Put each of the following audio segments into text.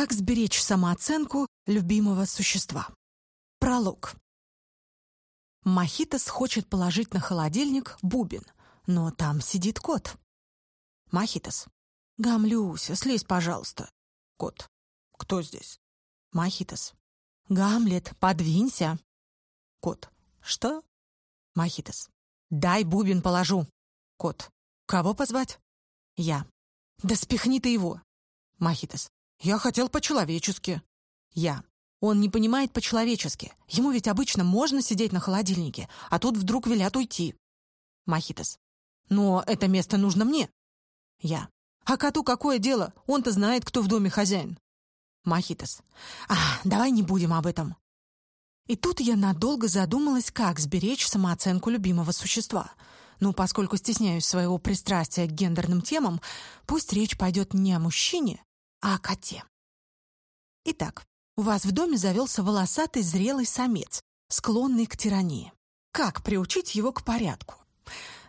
Как сберечь самооценку любимого существа? Пролог. Махитос хочет положить на холодильник бубен, но там сидит кот. Махитос. «Гамлюся, слезь, пожалуйста». Кот. «Кто здесь?» Махитос. «Гамлет, подвинься». Кот. «Что?» Махитос. «Дай бубен положу». Кот. «Кого позвать?» Я. «Да спихни ты его». Махитос. «Я хотел по-человечески». Я. «Он не понимает по-человечески. Ему ведь обычно можно сидеть на холодильнике, а тут вдруг велят уйти». Махитос. «Но это место нужно мне». Я. «А коту какое дело? Он-то знает, кто в доме хозяин». Махитос. «А, давай не будем об этом». И тут я надолго задумалась, как сберечь самооценку любимого существа. Ну, поскольку стесняюсь своего пристрастия к гендерным темам, пусть речь пойдет не о мужчине, а о коте. Итак, у вас в доме завелся волосатый зрелый самец, склонный к тирании. Как приучить его к порядку?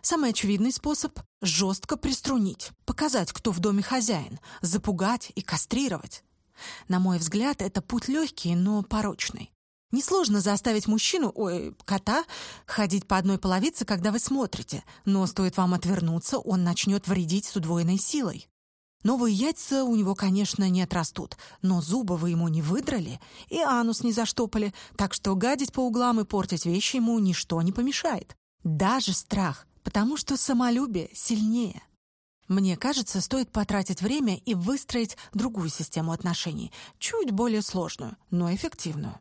Самый очевидный способ – жестко приструнить, показать, кто в доме хозяин, запугать и кастрировать. На мой взгляд, это путь легкий, но порочный. Несложно заставить мужчину, ой, кота, ходить по одной половице, когда вы смотрите, но стоит вам отвернуться, он начнет вредить с удвоенной силой. Новые яйца у него, конечно, не отрастут, но зубы вы ему не выдрали и анус не заштопали, так что гадить по углам и портить вещи ему ничто не помешает. Даже страх, потому что самолюбие сильнее. Мне кажется, стоит потратить время и выстроить другую систему отношений, чуть более сложную, но эффективную.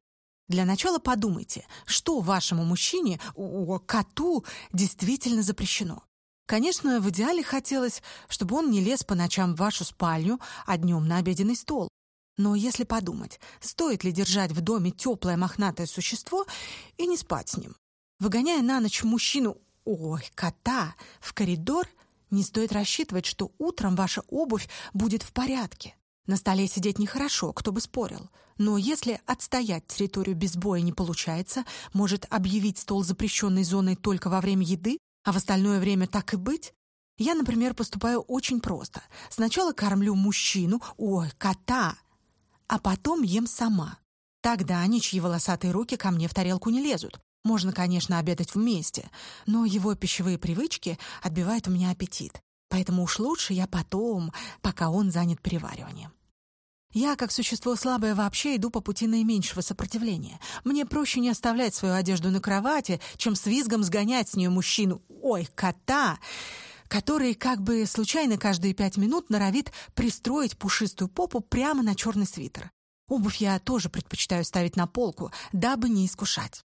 Для начала подумайте, что вашему мужчине, о, коту, действительно запрещено. Конечно, в идеале хотелось, чтобы он не лез по ночам в вашу спальню, а днем на обеденный стол. Но если подумать, стоит ли держать в доме теплое мохнатое существо и не спать с ним? Выгоняя на ночь мужчину, ой, кота, в коридор, не стоит рассчитывать, что утром ваша обувь будет в порядке. На столе сидеть нехорошо, кто бы спорил. Но если отстоять территорию без боя не получается, может объявить стол запрещенной зоной только во время еды, а в остальное время так и быть? Я, например, поступаю очень просто. Сначала кормлю мужчину, ой, кота, а потом ем сама. Тогда ничьи волосатые руки ко мне в тарелку не лезут. Можно, конечно, обедать вместе, но его пищевые привычки отбивают у меня аппетит. Поэтому уж лучше я потом, пока он занят перевариванием. Я, как существо слабое, вообще иду по пути наименьшего сопротивления. Мне проще не оставлять свою одежду на кровати, чем с визгом сгонять с нее мужчину, ой, кота, который как бы случайно каждые пять минут норовит пристроить пушистую попу прямо на черный свитер. Обувь я тоже предпочитаю ставить на полку, дабы не искушать.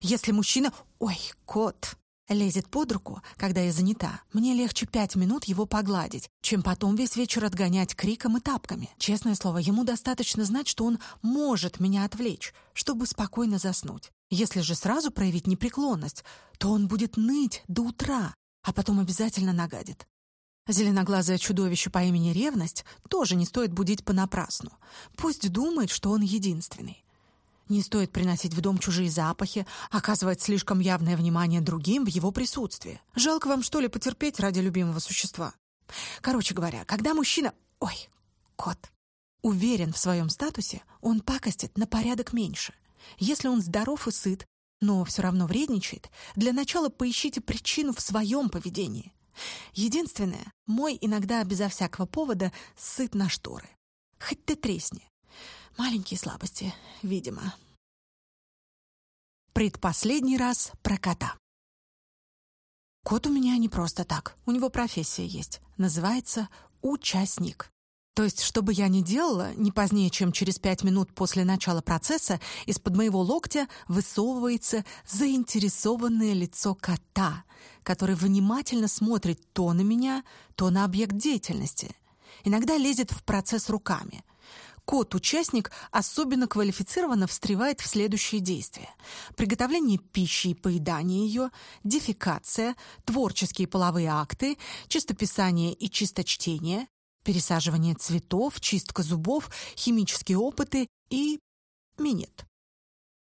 Если мужчина... Ой, кот лезет под руку, когда я занята, мне легче пять минут его погладить, чем потом весь вечер отгонять криком и тапками. Честное слово, ему достаточно знать, что он может меня отвлечь, чтобы спокойно заснуть. Если же сразу проявить непреклонность, то он будет ныть до утра, а потом обязательно нагадит. Зеленоглазое чудовище по имени Ревность тоже не стоит будить понапрасну. Пусть думает, что он единственный. Не стоит приносить в дом чужие запахи, оказывать слишком явное внимание другим в его присутствии. Жалко вам, что ли, потерпеть ради любимого существа? Короче говоря, когда мужчина... Ой, кот. Уверен в своем статусе, он пакостит на порядок меньше. Если он здоров и сыт, но все равно вредничает, для начала поищите причину в своем поведении. Единственное, мой иногда безо всякого повода сыт на шторы. Хоть ты тресни. Маленькие слабости, видимо. Предпоследний раз про кота. Кот у меня не просто так. У него профессия есть. Называется участник. То есть, что бы я ни делала, не позднее, чем через пять минут после начала процесса, из-под моего локтя высовывается заинтересованное лицо кота, который внимательно смотрит то на меня, то на объект деятельности. Иногда лезет в процесс руками — Кот-участник особенно квалифицированно встревает в следующие действия. Приготовление пищи и поедание ее, дефекация, творческие половые акты, чистописание и чисточтение, пересаживание цветов, чистка зубов, химические опыты и минет.